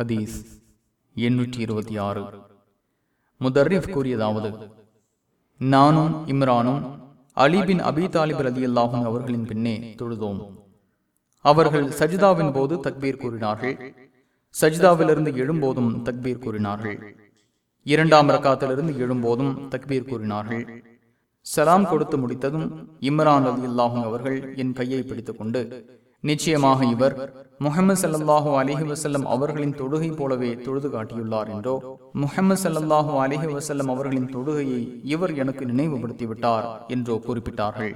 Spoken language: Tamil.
ஹதீஸ் எண்ணூற்றி இருபத்தி ஆறு. முதர்ரிஃப் கூறியதாவது நானும் இம்ரானும் அலிபின் அபி தாலிப் ரதி அல்லாஹும் அவர்களின் பின்னே தொழுதோம். அவர்கள் சஜிதாவின் போது தக்பீர் கூறினார்கள். சஜிதாவிலிருந்து எழும்போதும் தக்பீர் கூறினார்கள். இரண்டாம் ரக்காத்திலிருந்து எழும்போதும் தக்பீர் கூறினார்கள். சலாம் கொடுத்து முடித்ததும் இம்ரான் அலி அல்லாஹும் அவர்கள் என் கையை பிடித்துக் கொண்டு நிச்சயமாக இவர் முகமது சல்லாஹூ அலிஹி வசல்லம் அவர்களின் தொழுகை போலவே தொழுது காட்டியுள்ளார் என்றோ முகமது சல்லாஹூ அலிஹி வசல்லம் அவர்களின் தொழுகையை இவர் எனக்கு நினைவுபடுத்திவிட்டார் என்றோ குறிப்பிட்டார்கள்.